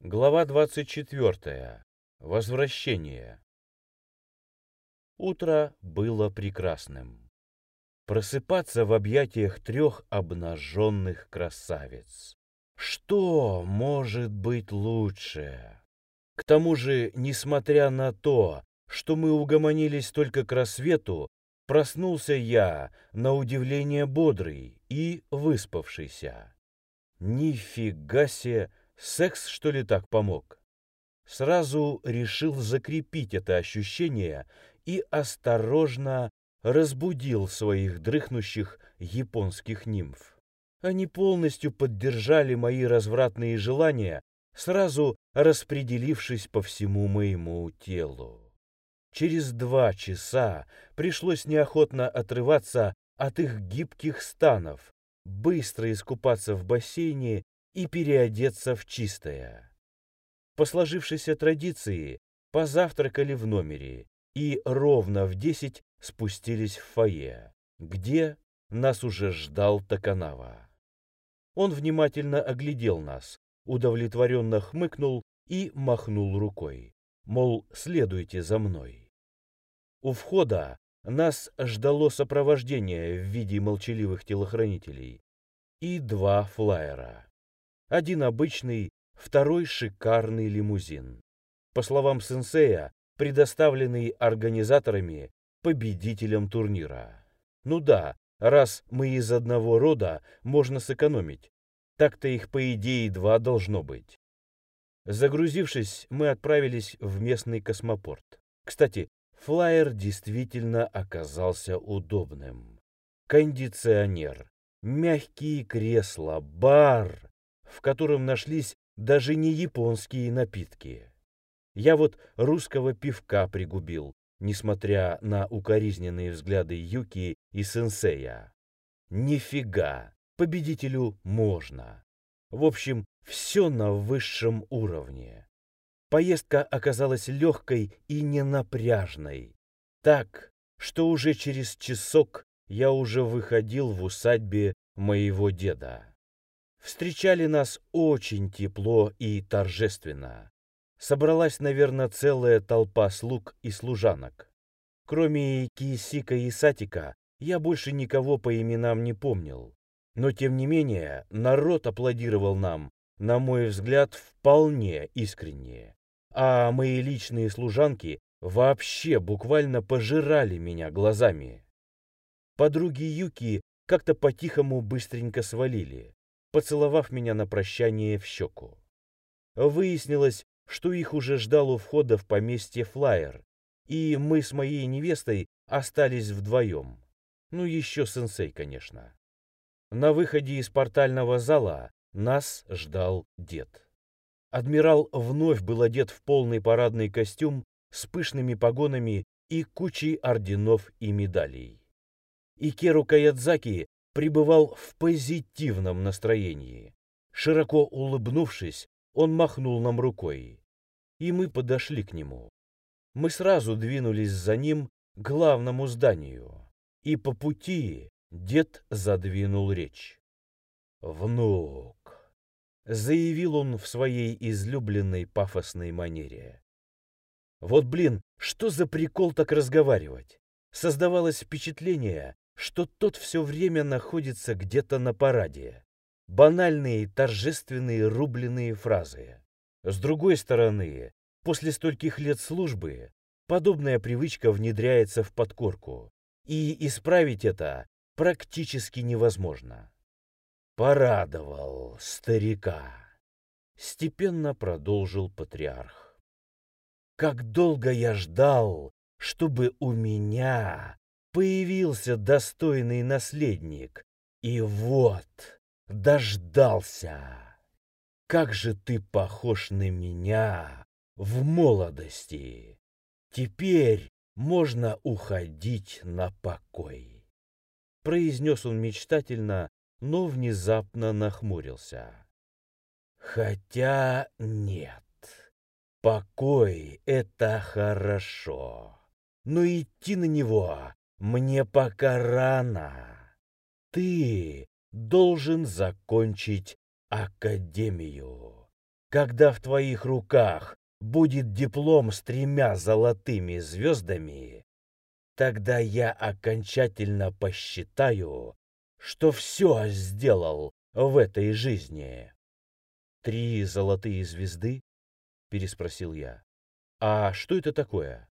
Глава 24. Возвращение. Утро было прекрасным. Просыпаться в объятиях трех обнаженных красавиц. Что может быть лучше? К тому же, несмотря на то, что мы угомонились только к рассвету, проснулся я, на удивление бодрый и выспавшийся. Нифига себе, секс что ли так помог? Сразу решил закрепить это ощущение и осторожно разбудил своих дрыхнущих японских нимф. Они полностью поддержали мои развратные желания, сразу распределившись по всему моему телу. Через два часа пришлось неохотно отрываться от их гибких станов, быстро искупаться в бассейне и переодеться в чистое. По сложившейся традиции позавтракали в номере и ровно в десять спустились в фойе, где нас уже ждал Токанава. Он внимательно оглядел нас, удовлетворенно хмыкнул и махнул рукой, мол, следуйте за мной. У входа нас ждало сопровождение в виде молчаливых телохранителей и два флайера. Один обычный, второй шикарный лимузин. По словам сенсея, предоставленный организаторами победителям турнира. Ну да, раз мы из одного рода, можно сэкономить. Так-то их, по идее, два должно быть. Загрузившись, мы отправились в местный космопорт. Кстати, флайер действительно оказался удобным. Кондиционер, мягкие кресла, бар, в котором нашлись даже не японские напитки. Я вот русского пивка пригубил, несмотря на укоризненные взгляды Юки и сенсея. Нифига, победителю можно. В общем, все на высшем уровне. Поездка оказалась легкой и ненапряжной. Так, что уже через часок я уже выходил в усадьбе моего деда. Встречали нас очень тепло и торжественно. Собралась, наверное, целая толпа слуг и служанок. Кроме Кисика и Сатика, я больше никого по именам не помнил. Но, тем не менее, народ аплодировал нам, на мой взгляд, вполне искренне. А мои личные служанки вообще буквально пожирали меня глазами. Подруги Юки как-то по-тихому быстренько свалили поцеловав меня на прощание в щеку. Выяснилось, что их уже ждал у входа в поместье флайер, и мы с моей невестой остались вдвоем. Ну, еще сенсей, конечно. На выходе из портального зала нас ждал дед. Адмирал вновь был одет в полный парадный костюм с пышными погонами и кучей орденов и медалей. Икеру Каядзаки пребывал в позитивном настроении. Широко улыбнувшись, он махнул нам рукой, и мы подошли к нему. Мы сразу двинулись за ним к главному зданию, и по пути дед задвинул речь. «Внук», — заявил он в своей излюбленной пафосной манере. Вот, блин, что за прикол так разговаривать? Создавалось впечатление, что тот все время находится где-то на параде. Банальные, торжественные, рубленые фразы. С другой стороны, после стольких лет службы, подобная привычка внедряется в подкорку, и исправить это практически невозможно. Порадовал старика. Степенно продолжил патриарх. Как долго я ждал, чтобы у меня появился достойный наследник. И вот, дождался. Как же ты похож на меня в молодости. Теперь можно уходить на покой. Произнес он мечтательно, но внезапно нахмурился. Хотя нет, покой — это хорошо, но идти на него мне пока рано. Ты должен закончить академию. когда в твоих руках будет диплом с тремя золотыми звездами, тогда я окончательно посчитаю, что все сделал в этой жизни. «Три золотые звезды?» — переспросил я. «А что это такое?»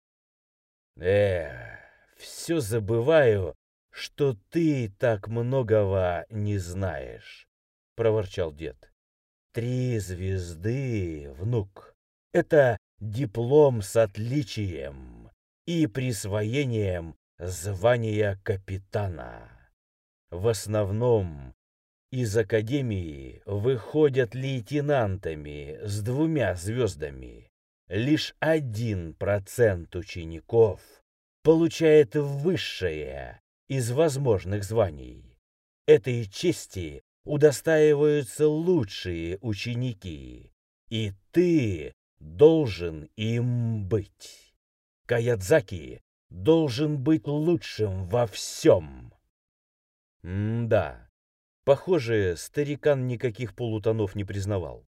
«Эх, все забываю, что ты так многого не знаешь», — проворчал дед. «Три звезды, внук, это диплом с отличием и присвоением звания капитана. В основном из академии выходят лейтенантами с двумя звездами. Лишь один процент учеников получает высшее из возможных званий. Этой чести удостаиваются лучшие ученики, и ты должен им быть. Каядзаки должен быть лучшим во всем. М-да. Похоже, старикан никаких полутонов не признавал.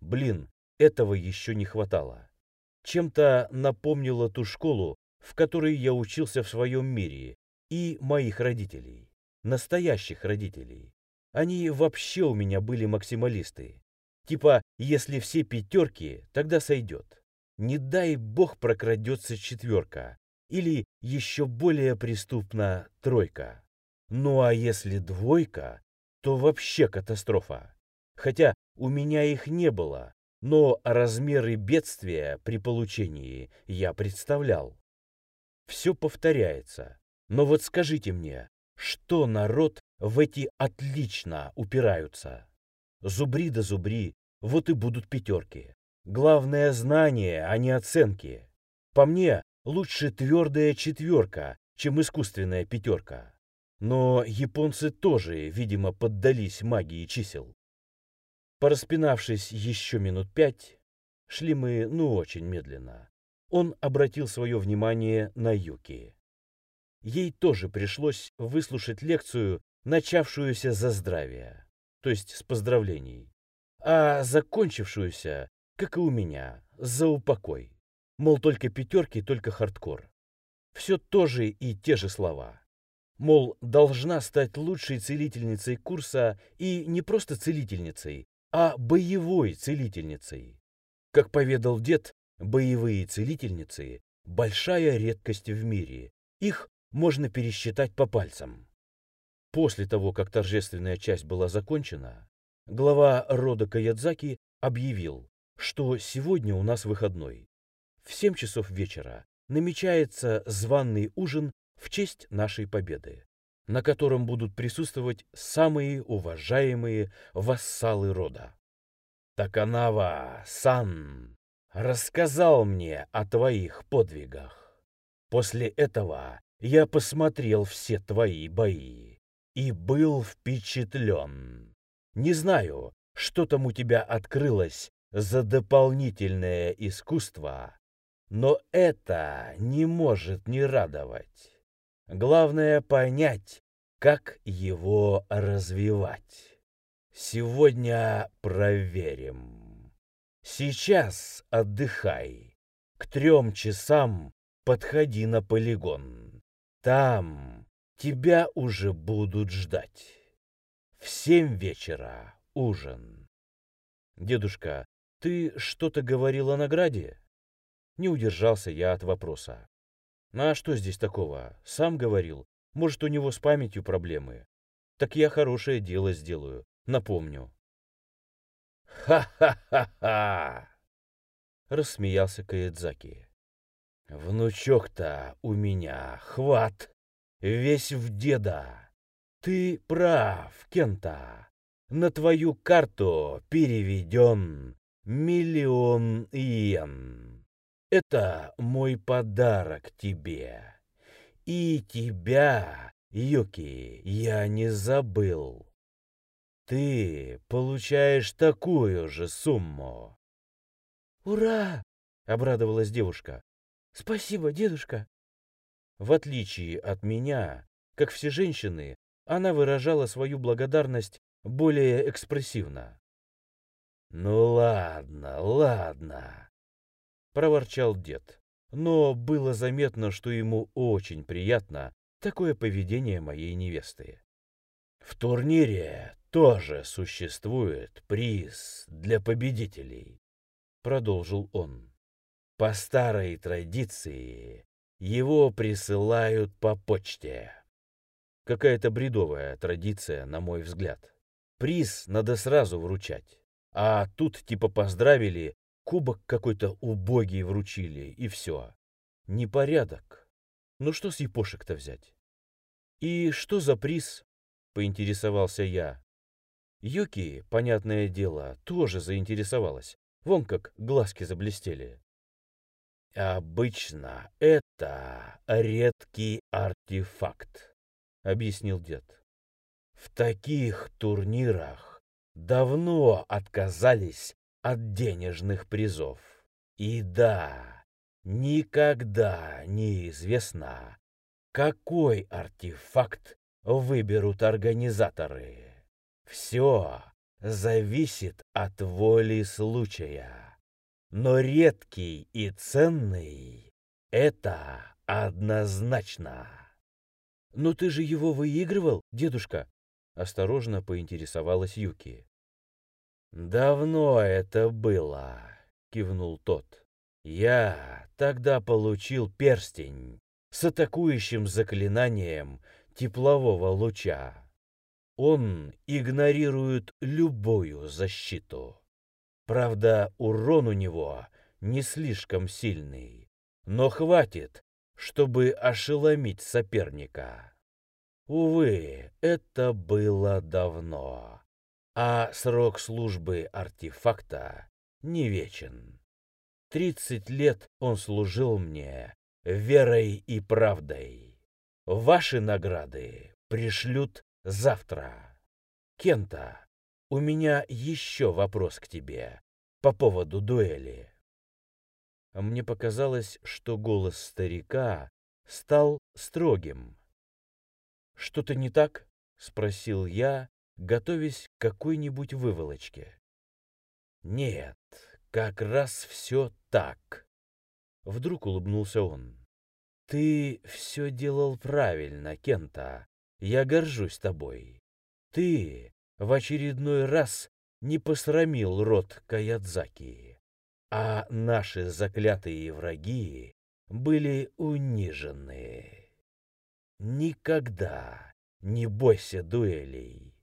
Блин, этого еще не хватало. Чем-то напомнило ту школу, в которой я учился в своем мире, и моих родителей. Настоящих родителей. Они вообще у меня были максималисты. Типа, если все пятерки, тогда сойдет. Не дай бог прокрадется четверка. Или еще более преступно тройка. Ну а если двойка, то вообще катастрофа. Хотя у меня их не было, но размеры бедствия при получении я представлял. Все повторяется. Но вот скажите мне, что народ в эти отлично упираются? Зубри да зубри, вот и будут пятерки. Главное знание, а не оценки. По мне, лучше твердая четверка, чем искусственная пятерка. Но японцы тоже, видимо, поддались магии чисел. Пораспинавшись еще минут пять, шли мы, ну, очень медленно. Он обратил свое внимание на Юки. Ей тоже пришлось выслушать лекцию, начавшуюся за здравие, то есть с поздравлений, а закончившуюся, как и у меня, за упокой. Мол, только пятерки, только хардкор. Все тоже и те же слова мол, должна стать лучшей целительницей курса и не просто целительницей, а боевой целительницей. Как поведал дед, боевые целительницы – большая редкость в мире, их можно пересчитать по пальцам. После того, как торжественная часть была закончена, глава рода Каядзаки объявил, что сегодня у нас выходной. В 7 часов вечера намечается званный ужин в честь нашей победы, на котором будут присутствовать самые уважаемые вассалы рода. Таканава-сан рассказал мне о твоих подвигах. После этого я посмотрел все твои бои и был впечатлен. Не знаю, что там у тебя открылось за дополнительное искусство, но это не может не радовать. Главное понять, как его развивать. Сегодня проверим. Сейчас отдыхай. К трем часам подходи на полигон. Там тебя уже будут ждать. В семь вечера ужин. Дедушка, ты что-то говорил о награде? Не удержался я от вопроса. А что здесь такого? Сам говорил. Может, у него с памятью проблемы. Так я хорошее дело сделаю. Напомню. «Ха-ха-ха-ха!» Рассмеялся Каэдзаки. «Внучок-то у меня хват, весь в деда. Ты прав, Кента. На твою карту переведен миллион йен. Это мой подарок тебе. И тебя, Юки, я не забыл. Ты получаешь такую же сумму. Ура! обрадовалась девушка. Спасибо, дедушка. В отличие от меня, как все женщины, она выражала свою благодарность более экспрессивно. Ну ладно, ладно, проворчал дед. Но было заметно, что ему очень приятно такое поведение моей невесты. В турнире тоже существует приз для победителей, продолжил он. По старой традиции его присылают по почте. Какая-то бредовая традиция, на мой взгляд. Приз надо сразу вручать. А тут типа поздравили, кубок какой-то убогий вручили, и все. Непорядок. Ну что с епошек-то взять? И что за приз? Поинтересовался я. Юки, понятное дело, тоже заинтересовалась. Вон как глазки заблестели. Обычно это редкий артефакт, объяснил дед. В таких турнирах давно отказались от денежных призов. И да, никогда не известно, какой артефакт выберут организаторы. Все зависит от воли случая. Но редкий и ценный — это однозначно. «Но ты же его выигрывал, дедушка?» — осторожно поинтересовалась Юки. «Давно это было», — кивнул тот. «Я тогда получил перстень с атакующим заклинанием теплового луча. Он игнорирует любую защиту. Правда, урон у него не слишком сильный, но хватит, чтобы ошеломить соперника. Увы, это было давно а срок службы артефакта не вечен. Тридцать лет он служил мне верой и правдой. Ваши награды пришлют завтра. Кента, у меня еще вопрос к тебе по поводу дуэли. Мне показалось, что голос старика стал строгим. «Что-то не так?» — спросил я, готовясь к какой-нибудь выволочке. «Нет, как раз все так», — вдруг улыбнулся он. «Ты все делал правильно, Кента. Я горжусь тобой. Ты в очередной раз не посрамил род Каядзаки, а наши заклятые враги были унижены. Никогда не бойся дуэлей.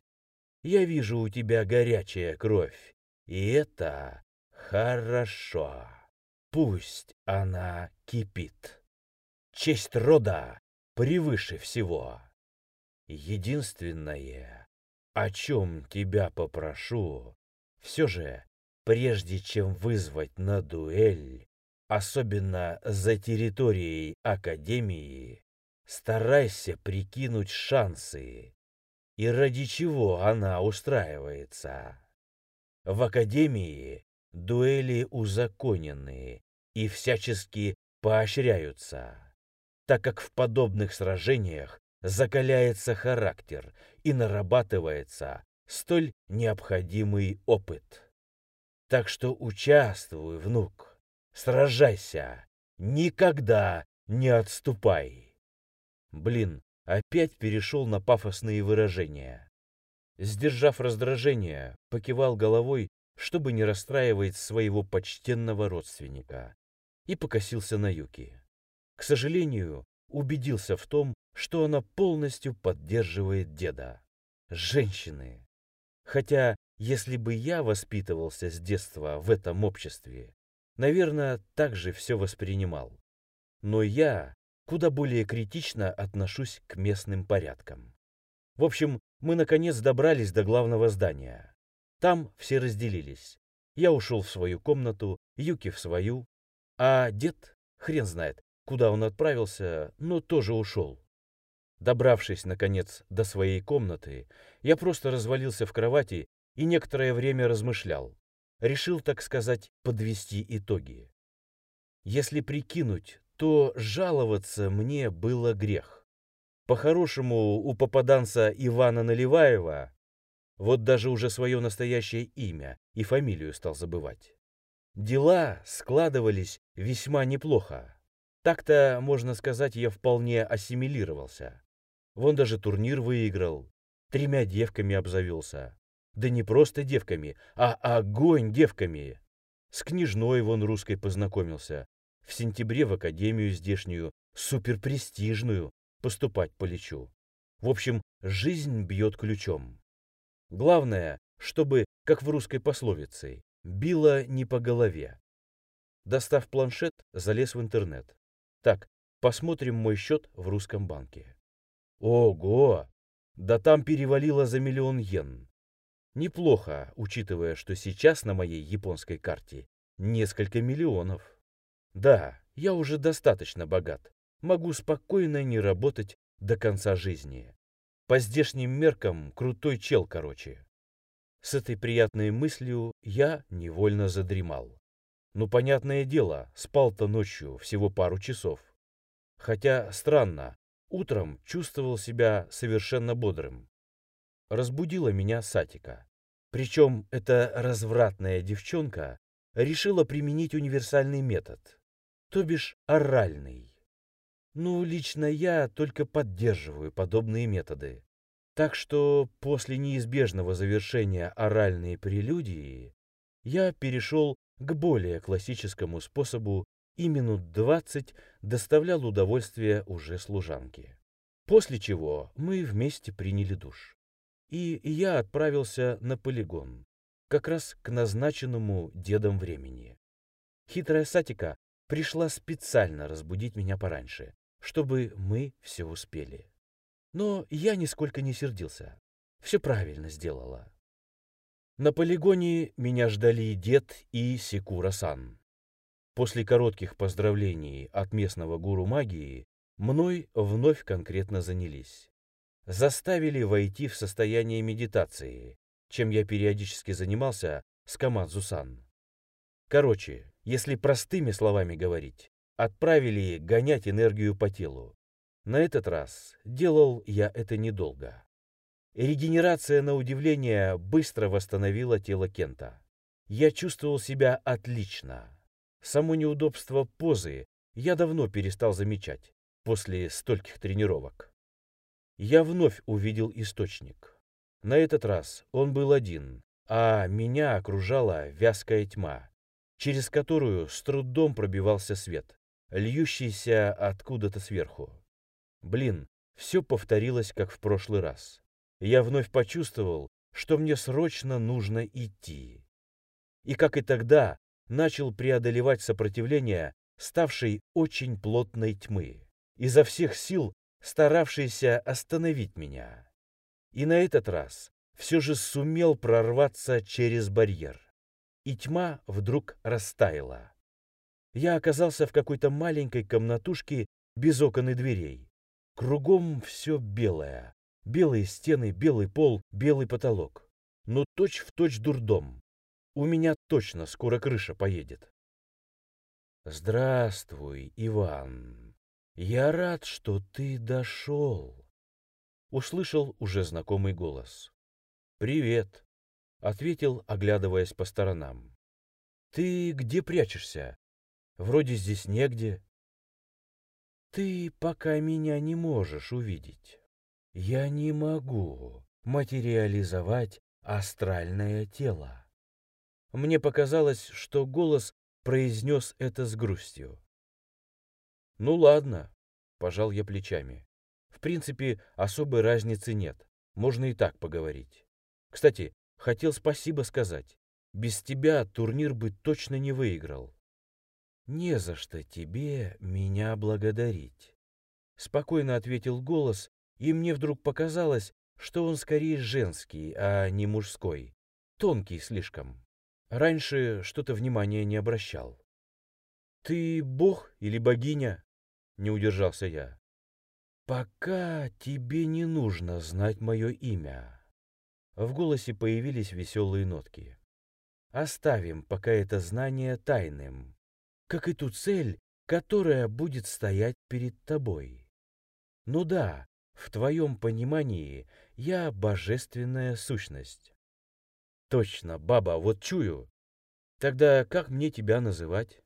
Я вижу у тебя горячая кровь, и это хорошо. Пусть она кипит. Честь рода превыше всего. Единственное, о чем тебя попрошу, все же, прежде чем вызвать на дуэль, особенно за территорией Академии, старайся прикинуть шансы и ради чего она устраивается. В академии дуэли узаконены и всячески поощряются, так как в подобных сражениях закаляется характер и нарабатывается столь необходимый опыт. Так что участвуй, внук, сражайся, никогда не отступай. Блин, опять перешел на пафосные выражения. Сдержав раздражение, покивал головой, чтобы не расстраивать своего почтенного родственника, и покосился на Юки. К сожалению, убедился в том, что она полностью поддерживает деда. Женщины. Хотя, если бы я воспитывался с детства в этом обществе, наверное, так же все воспринимал. Но я куда более критично отношусь к местным порядкам. В общем, мы наконец добрались до главного здания. Там все разделились. Я ушел в свою комнату, Юки в свою, а дед, хрен знает, куда он отправился, но тоже ушел. Добравшись, наконец, до своей комнаты, я просто развалился в кровати и некоторое время размышлял. Решил, так сказать, подвести итоги. Если прикинуть, то жаловаться мне было грех. По-хорошему, у попаданца Ивана Наливаева Вот даже уже свое настоящее имя и фамилию стал забывать. Дела складывались весьма неплохо. Так-то, можно сказать, я вполне ассимилировался. Вон даже турнир выиграл, тремя девками обзавелся. Да не просто девками, а огонь девками. С княжной вон русской познакомился. В сентябре в академию здешнюю, суперпрестижную, поступать полечу. В общем, жизнь бьет ключом. Главное, чтобы, как в русской пословице, било не по голове. Достав планшет, залез в интернет. Так, посмотрим мой счет в русском банке. Ого! Да там перевалило за миллион йен. Неплохо, учитывая, что сейчас на моей японской карте несколько миллионов. Да, я уже достаточно богат. Могу спокойно не работать до конца жизни. По здешним меркам крутой чел, короче. С этой приятной мыслью я невольно задремал. Ну, понятное дело, спал-то ночью всего пару часов. Хотя, странно, утром чувствовал себя совершенно бодрым. Разбудила меня Сатика. Причем эта развратная девчонка решила применить универсальный метод, то бишь оральный. Ну, лично я только поддерживаю подобные методы. Так что после неизбежного завершения оральной прелюдии я перешел к более классическому способу и минут двадцать доставлял удовольствие уже служанке. После чего мы вместе приняли душ. И я отправился на полигон, как раз к назначенному дедом времени. Хитрая Сатика пришла специально разбудить меня пораньше, чтобы мы все успели. Но я нисколько не сердился. Все правильно сделала. На полигоне меня ждали дед и Секура-сан. После коротких поздравлений от местного гуру магии мной вновь конкретно занялись. Заставили войти в состояние медитации, чем я периодически занимался с Камадзу-сан. Короче, если простыми словами говорить, отправили гонять энергию по телу. На этот раз делал я это недолго. Регенерация, на удивление, быстро восстановила тело Кента. Я чувствовал себя отлично. Само неудобство позы я давно перестал замечать после стольких тренировок. Я вновь увидел источник. На этот раз он был один, а меня окружала вязкая тьма, через которую с трудом пробивался свет, льющийся откуда-то сверху. Блин, все повторилось, как в прошлый раз. Я вновь почувствовал, что мне срочно нужно идти. И как и тогда, начал преодолевать сопротивление ставшей очень плотной тьмы, изо всех сил старавшейся остановить меня. И на этот раз все же сумел прорваться через барьер. И тьма вдруг растаяла. Я оказался в какой-то маленькой комнатушке без окон и дверей. Кругом все белое. Белые стены, белый пол, белый потолок. Ну, точь-в-точь точь дурдом. У меня точно скоро крыша поедет. Здравствуй, Иван. Я рад, что ты дошел. Услышал уже знакомый голос. Привет, ответил, оглядываясь по сторонам. Ты где прячешься? Вроде здесь негде. Ты пока меня не можешь увидеть. Я не могу материализовать астральное тело. Мне показалось, что голос произнес это с грустью. Ну ладно, пожал я плечами. В принципе, особой разницы нет. Можно и так поговорить. Кстати, хотел спасибо сказать. Без тебя турнир бы точно не выиграл. «Не за что тебе меня благодарить», — спокойно ответил голос, и мне вдруг показалось, что он скорее женский, а не мужской, тонкий слишком. Раньше что-то внимания не обращал. «Ты бог или богиня?» — не удержался я. «Пока тебе не нужно знать мое имя». В голосе появились веселые нотки. «Оставим пока это знание тайным как и ту цель, которая будет стоять перед тобой. Ну да, в твоем понимании я божественная сущность. Точно, баба, вот чую. Тогда как мне тебя называть?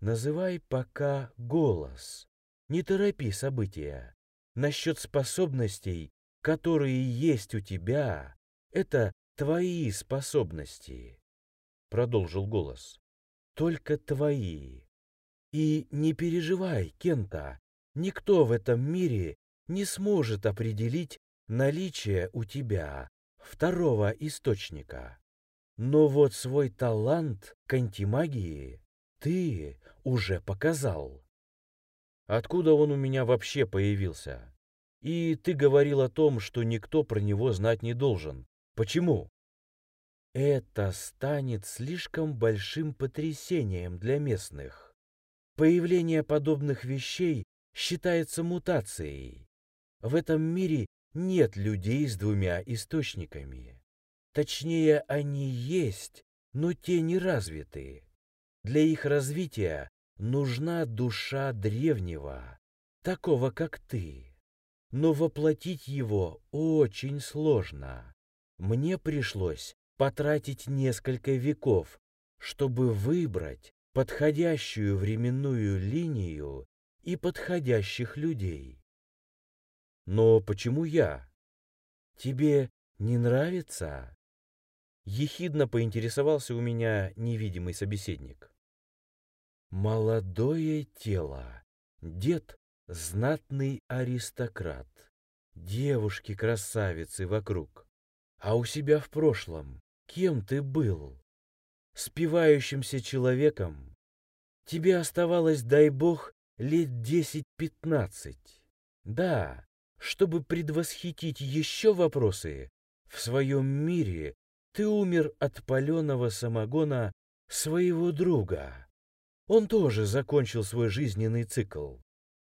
Называй пока голос. Не торопи события. Насчет способностей, которые есть у тебя, это твои способности. Продолжил голос. Только твои. И не переживай, Кента, никто в этом мире не сможет определить наличие у тебя второго источника. Но вот свой талант к антимагии ты уже показал. Откуда он у меня вообще появился? И ты говорил о том, что никто про него знать не должен. Почему? Это станет слишком большим потрясением для местных. Появление подобных вещей считается мутацией. В этом мире нет людей с двумя источниками. Точнее, они есть, но те не развиты. Для их развития нужна душа древнего, такого как ты. Но воплотить его очень сложно. Мне пришлось потратить несколько веков, чтобы выбрать подходящую временную линию и подходящих людей. Но почему я? Тебе не нравится? Ехидно поинтересовался у меня невидимый собеседник. Молодое тело, дед — знатный аристократ, девушки-красавицы вокруг. А у себя в прошлом кем ты был? Спивающимся человеком? Тебе оставалось, дай бог, лет десять-пятнадцать. Да, чтобы предвосхитить еще вопросы, в своем мире ты умер от паленого самогона своего друга. Он тоже закончил свой жизненный цикл.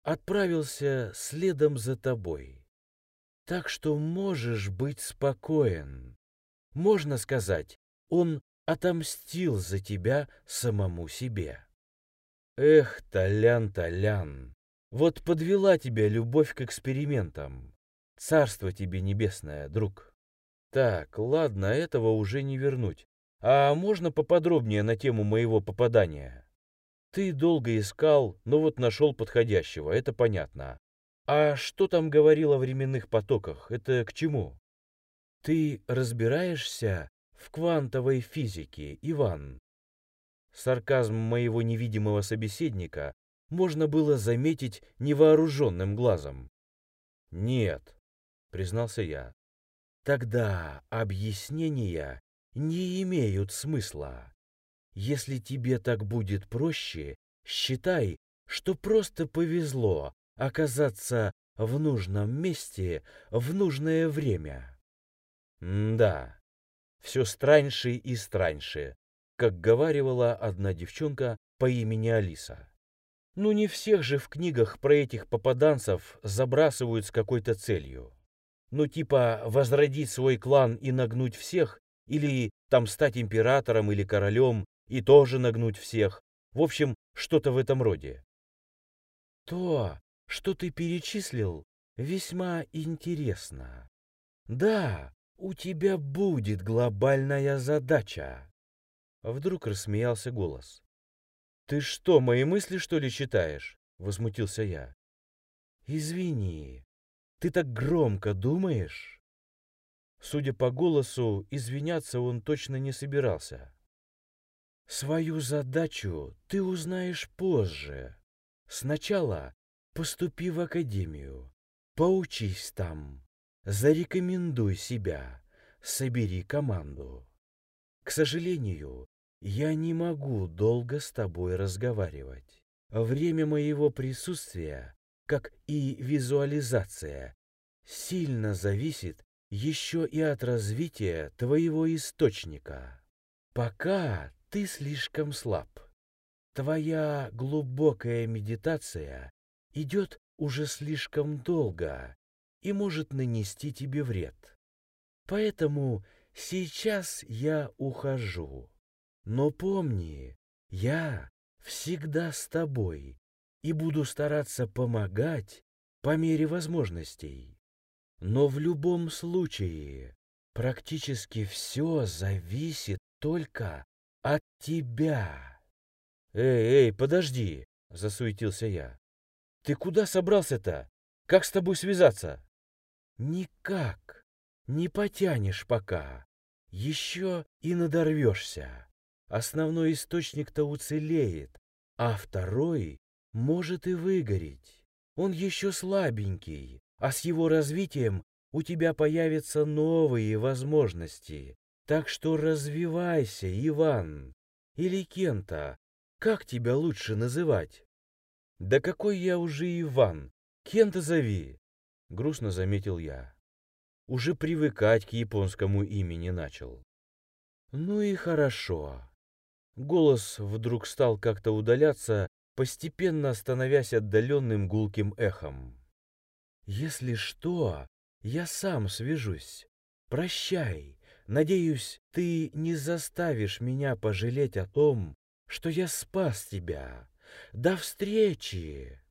Отправился следом за тобой. Так что можешь быть спокоен. Можно сказать, он отомстил за тебя самому себе. Эх, Толян, Толян, вот подвела тебя любовь к экспериментам. Царство тебе небесное, друг. Так, ладно, этого уже не вернуть. А можно поподробнее на тему моего попадания? Ты долго искал, но вот нашел подходящего, это понятно. А что там говорил о временных потоках? Это к чему? Ты разбираешься в квантовой физике, Иван? Сарказм моего невидимого собеседника можно было заметить невооруженным глазом. «Нет», — признался я. «Тогда объяснения не имеют смысла. Если тебе так будет проще, считай, что просто повезло оказаться в нужном месте в нужное время. Да, все страньше и страньше, как говаривала одна девчонка по имени Алиса. Ну не всех же в книгах про этих попаданцев забрасывают с какой-то целью. Ну типа возродить свой клан и нагнуть всех, или там стать императором или королем, и тоже нагнуть всех. В общем, что-то в этом роде. То, что ты перечислил, весьма интересно. Да, у тебя будет глобальная задача. Вдруг рассмеялся голос. Ты что, мои мысли, что ли, читаешь? Возмутился я. Извини, ты так громко думаешь? Судя по голосу, извиняться он точно не собирался. Свою задачу ты узнаешь позже. Сначала поступи в академию, поучись там, зарекомендуй себя, собери команду. К сожалению, я не могу долго с тобой разговаривать. Время моего присутствия, как и визуализация, сильно зависит еще и от развития твоего источника. Пока ты слишком слаб. Твоя глубокая медитация идет уже слишком долго и может нанести тебе вред. Поэтому сейчас я ухожу. Но помни, я всегда с тобой и буду стараться помогать по мере возможностей. Но в любом случае практически все зависит только от тебя. «Эй, эй, подожди!» — засуетился я. «Ты куда собрался-то? Как с тобой связаться?» «Никак. Не потянешь пока. Еще и надорвешься. Основной источник-то уцелеет, а второй может и выгореть. Он еще слабенький, а с его развитием у тебя появятся новые возможности. Так что развивайся, Иван. Или Кента. Как тебя лучше называть? Да какой я уже Иван? Кента зови. Грустно заметил я. Уже привыкать к японскому имени начал. Ну и хорошо. Голос вдруг стал как-то удаляться, постепенно становясь отдаленным гулким эхом. «Если что, я сам свяжусь. Прощай. Надеюсь, ты не заставишь меня пожалеть о том, что я спас тебя. До встречи!»